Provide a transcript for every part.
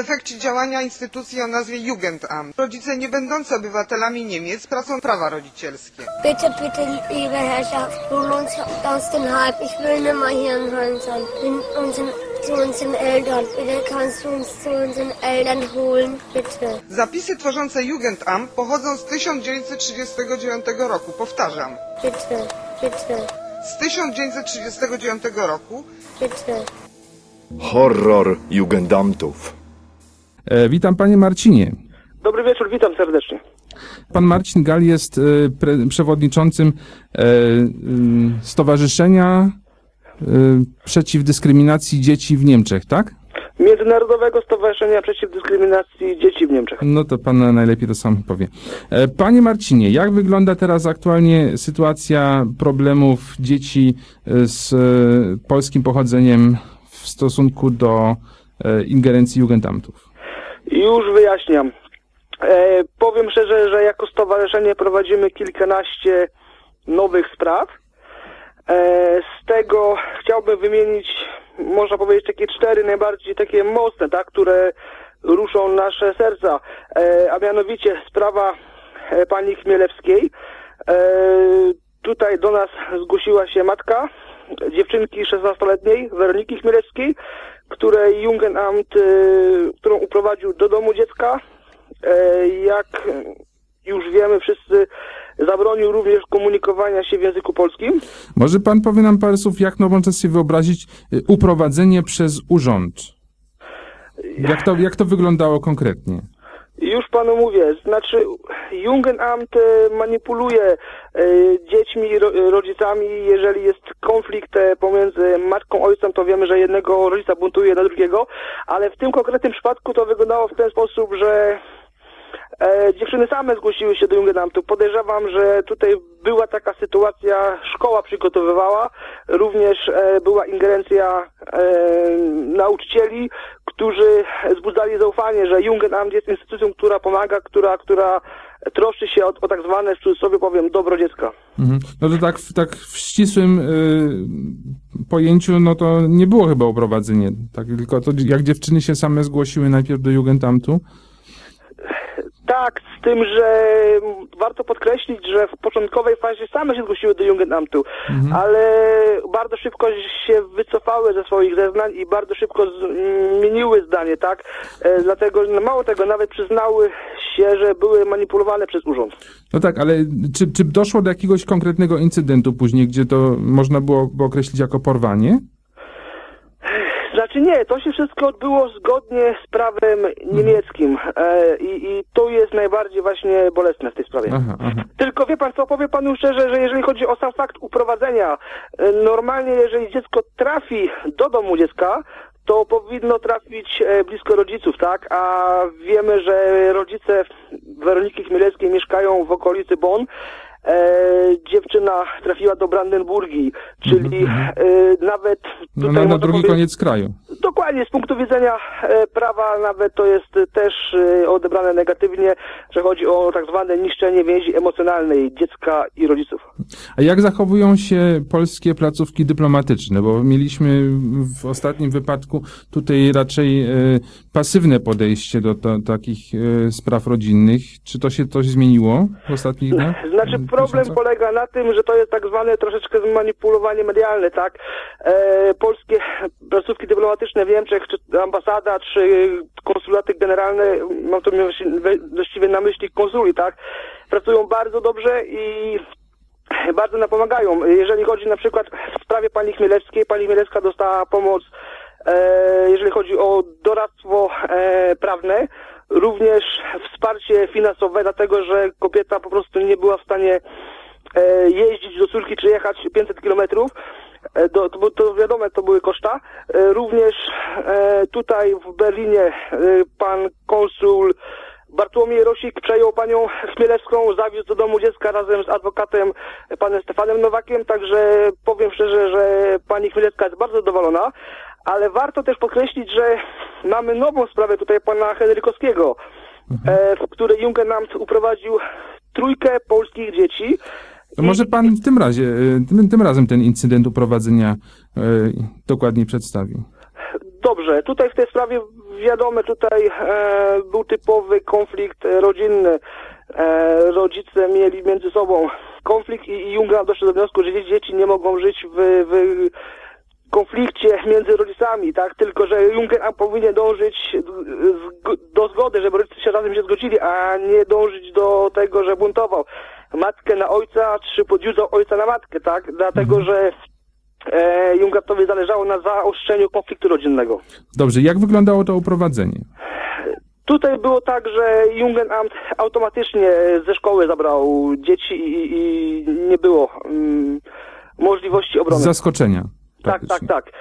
efekcie działania instytucji o nazwie Jugendamt. Rodzice nie będący obywatelami Niemiec tracą prawa rodzicielskie. Bitte, bitte, liebe Herrschaft, hol uns aus den Hype. Ich will nicht mehr hier in Holland sein. Bin unseren, zu unseren Eltern. Bitte kannst du uns zu unseren Eltern holen, bitte. Zapisy tworzące Jugendamt pochodzą z 1939 roku. Powtarzam, Bitte, bitte, z 1939 roku bitte. Horror Jugendamtów. E, witam panie Marcinie. Dobry wieczór, witam serdecznie. Pan Marcin Gal jest e, przewodniczącym e, Stowarzyszenia Przeciw Dyskryminacji Dzieci w Niemczech, tak? Międzynarodowego Stowarzyszenia Przeciw Dyskryminacji Dzieci w Niemczech. No to pan najlepiej to sam powie. Panie Marcinie, jak wygląda teraz aktualnie sytuacja problemów dzieci z polskim pochodzeniem w stosunku do ingerencji Jugendamtów? Już wyjaśniam. E, powiem szczerze, że jako stowarzyszenie prowadzimy kilkanaście nowych spraw. E, z tego chciałbym wymienić, można powiedzieć, takie cztery najbardziej takie mocne, tak, które ruszą nasze serca. E, a mianowicie sprawa e, pani Chmielewskiej. E, tutaj do nas zgłosiła się matka dziewczynki 16-letniej, Weroniki Chmielewskiej, której Jugendamt, e, którą uprowadził do domu dziecka. E, jak już wiemy wszyscy, zabronił również komunikowania się w języku polskim. Może pan powie nam parę słów, jak można sobie wyobrazić y, uprowadzenie przez urząd? Jak to, jak to wyglądało konkretnie? Już panu mówię, znaczy Jugendamt e, manipuluje e, dziećmi, ro, rodzicami, jeżeli jest konflikt e, pomiędzy matką, ojcem, to wiemy, że jednego rodzica buntuje na drugiego, ale w tym konkretnym przypadku to wyglądało w ten sposób, że dziewczyny same zgłosiły się do Jugendamtu. Podejrzewam, że tutaj była taka sytuacja, szkoła przygotowywała, również była ingerencja nauczycieli, którzy wzbudzali zaufanie, że Jugendamt jest instytucją, która pomaga, która, która troszczy się o, o tak zwane, w cudzysłowie powiem, dobro dziecka. Mhm. No to tak, tak w ścisłym y, pojęciu, no to nie było chyba uprowadzenie, tak, tylko to jak dziewczyny się same zgłosiły najpierw do Jugendamtu. Tak, z tym, że warto podkreślić, że w początkowej fazie same się zgłosiły do Jugendamtu, ale bardzo szybko się wycofały ze swoich zeznań i bardzo szybko zmieniły zdanie, tak? E, dlatego, no mało tego, nawet przyznały się, że były manipulowane przez urząd. No tak, ale czy, czy doszło do jakiegoś konkretnego incydentu później, gdzie to można było określić jako porwanie? Znaczy nie, to się wszystko odbyło zgodnie z prawem niemieckim e, i, i to jest najbardziej właśnie bolesne w tej sprawie. Aha, aha. Tylko wie pan co, powiem panu szczerze, że jeżeli chodzi o sam fakt uprowadzenia, e, normalnie jeżeli dziecko trafi do domu dziecka, to powinno trafić e, blisko rodziców, tak? A wiemy, że rodzice Weroniki Chmielewskiej mieszkają w okolicy Bonn. E, dziewczyna trafiła do Brandenburgii, czyli e, nawet No, tutaj na, na drugi koniec kraju. Dokładnie, z punktu widzenia e, prawa nawet to jest też e, odebrane negatywnie, że chodzi o tak zwane niszczenie więzi emocjonalnej dziecka i rodziców. A jak zachowują się polskie placówki dyplomatyczne? Bo mieliśmy w ostatnim wypadku tutaj raczej e, pasywne podejście do to, takich spraw rodzinnych. Czy to się coś zmieniło w ostatnich dniach? Znaczy problem miesiącach? polega na tym, że to jest tak zwane troszeczkę zmanipulowanie medialne, tak? Polskie placówki dyplomatyczne w Niemczech, czy ambasada, czy konsulaty generalne, mam to właściwie na myśli konsuli, tak? Pracują bardzo dobrze i bardzo nam pomagają. Jeżeli chodzi na przykład w sprawie pani Chmielewskiej, pani Chmielewska dostała pomoc, e, jeżeli chodzi o doradztwo e, prawne, również wsparcie finansowe, dlatego że kobieta po prostu nie była w stanie e, jeździć do córki czy jechać 500 kilometrów. E, do- To, bo to wiadomo, to były koszta. E, Również e, tutaj w Berlinie pan konsul Bartłomiej Rosik przejął panią Chmielewską, zawiózł do domu dziecka razem z adwokatem panem Stefanem Nowakiem, także powiem szczerze, że pani Chmielewska jest bardzo zadowolona, ale warto też podkreślić, że mamy nową sprawę tutaj pana Henrykowskiego, e, w której Jugendamt uprowadził trójkę polskich dzieci. To może pan w tym razie, e, tym, tym razem ten incydent uprowadzenia e, dokładniej przedstawił. dobrze. Tutaj w tej sprawie wiadomo, tutaj e, był typowy konflikt rodzinny. E, rodzice mieli między sobą konflikt i, i Junga doszedł do wniosku, że dzieci nie mogą żyć w, w konflikcie między rodzicami, tak? Tylko, że Juncker powinien dążyć do zgody, żeby rodzice się razem się zgodzili, a nie dążyć do tego, że buntował matkę na ojca, czy podjudzał ojca na matkę, tak? Dlatego, że e, Jungertowi zależało na zaostrzeniu konfliktu rodzinnego. Dobrze, jak wyglądało to uprowadzenie? Tutaj było tak, że Jungenamt automatycznie ze szkoły zabrał dzieci i, i nie było mm, możliwości obrony. zaskoczenia. Tak, tak, tak.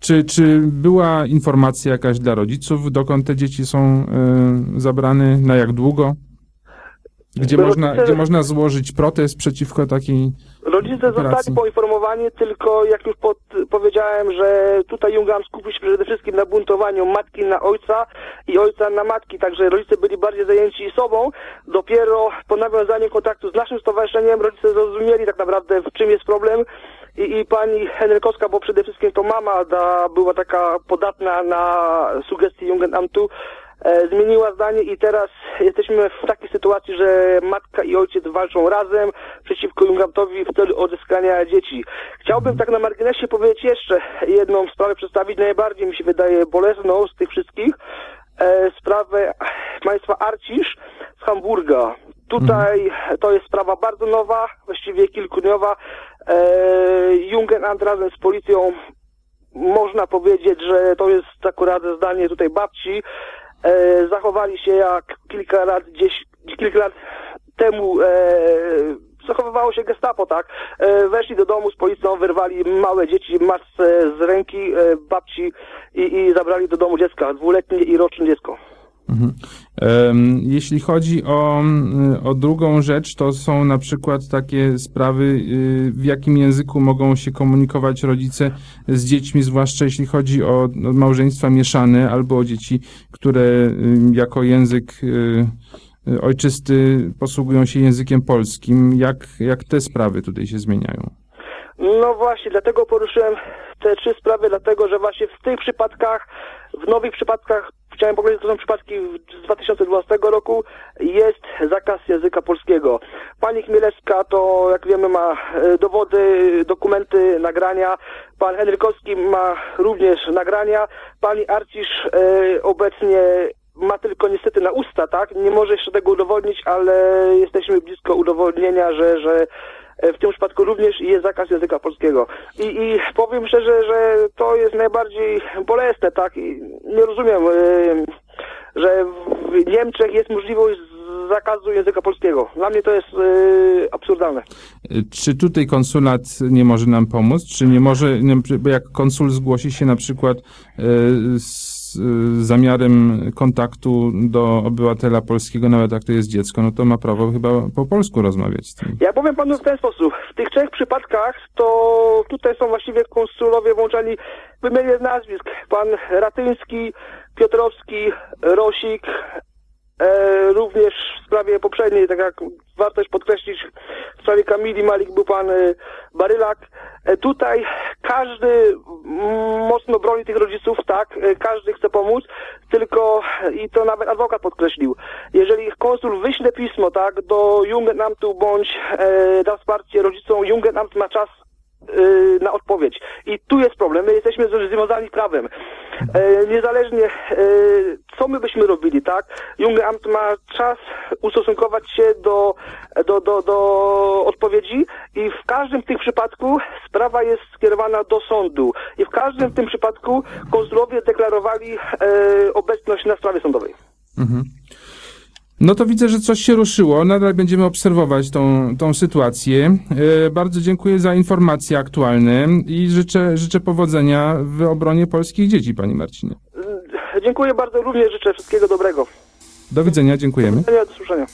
Czy, czy była informacja jakaś dla rodziców, dokąd te dzieci są e, zabrane, na jak długo? Gdzie Rodzice- można, gdzie można złożyć protest przeciwko takiej... Rodzice operacji. zostali poinformowani, tylko jak już pod, powiedziałem, że tutaj Jungam skupił się przede wszystkim na buntowaniu matki na ojca i ojca na matki, także rodzice byli bardziej zajęci sobą. Dopiero po nawiązaniu kontaktu z naszym stowarzyszeniem rodzice zrozumieli tak naprawdę w czym jest problem i, i pani Henrykowska, bo przede wszystkim to mama da, była taka podatna na sugestie Jungendamtu, e, zmieniła zdanie i teraz jesteśmy w takiej sytuacji, że matka i ojciec walczą razem przeciwko Jungamtowi w celu odzyskania dzieci. Chciałbym tak na marginesie powiedzieć jeszcze jedną sprawę przedstawić, najbardziej mi się wydaje bolesną z tych wszystkich, e, sprawę państwa Arcisz z Hamburga. Tutaj to jest sprawa bardzo nowa, właściwie kilkudniowa. E, Jungenant razem z policją można powiedzieć, że to jest akurat zdanie tutaj babci. E, zachowali się jak kilka lat gdzieś, kilka lat temu e, zachowywało się gestapo, tak? E, weszli do domu z policją, wyrwali małe dzieci matce z ręki e, babci i, i zabrali do domu dziecka, dwuletnie i roczne dziecko. Mhm. Jeśli chodzi o, mm, o drugą rzecz, to są na przykład takie sprawy, y, w jakim języku mogą się komunikować rodzice z dziećmi, zwłaszcza jeśli chodzi o małżeństwa mieszane albo o dzieci, które y, jako język y, y, ojczysty posługują się językiem polskim. Jak, jak te sprawy tutaj się zmieniają? No właśnie, dlatego poruszyłem te trzy sprawy, dlatego że właśnie w tych przypadkach, w nowych przypadkach, chciałem powiedzieć, to są przypadki z 2012 roku, jest zakaz języka polskiego. Pani Chmielewska to, jak wiemy, ma e, dowody, dokumenty, nagrania. Pan Henrykowski ma również nagrania. Pani Arcisz e, obecnie ma tylko niestety na usta, tak? Nie może jeszcze tego udowodnić, ale jesteśmy blisko udowodnienia, że, że w tym przypadku również jest zakaz języka polskiego. I, I powiem szczerze, że to jest najbardziej bolesne, tak? I nie rozumiem, e, że w Niemczech jest możliwość zakazu języka polskiego. Dla mnie to jest e, absurdalne. Czy tutaj konsulat nie może nam pomóc? Czy nie może, nie, jak konsul zgłosi się na przykład z y, zamiarem kontaktu do obywatela polskiego, nawet jak to jest dziecko, no to ma prawo chyba po polsku rozmawiać z tym. Ja powiem panu w ten sposób. W tych trzech przypadkach to tutaj są właściwie konsulowie włączani. Wymienię nazwisk. Pan Ratyński, Piotrowski, Rosik, e, również w sprawie poprzedniej, tak jak warto też podkreślić, w sprawie Kamili Malik był pan e, Barylak. E, tutaj każdy mm, mocno broni tych rodziców, tak, e, każdy chce pomóc, tylko i to nawet adwokat podkreślił, jeżeli konsul wyśle pismo, tak, do Jugendamtu bądź e, da wsparcie rodzicom, Jugendamt ma czas na odpowiedź. I tu jest problem. My jesteśmy związani prawem. E, niezależnie e, co my byśmy robili, tak? Jugendamt ma czas ustosunkować się do, do, do, do odpowiedzi i w każdym tych przypadku sprawa jest skierowana do sądu. I w każdym tym przypadku konsulowie deklarowali e, obecność na sprawie sądowej. No to widzę, że coś się ruszyło. Nadal będziemy obserwować tą, tą sytuację. E, bardzo dziękuję za informacje aktualne i życzę, życzę powodzenia w obronie polskich dzieci, Pani Marcinie. E, Dziękuję bardzo, również życzę wszystkiego dobrego. Do widzenia, dziękujemy. Do usłyszenia.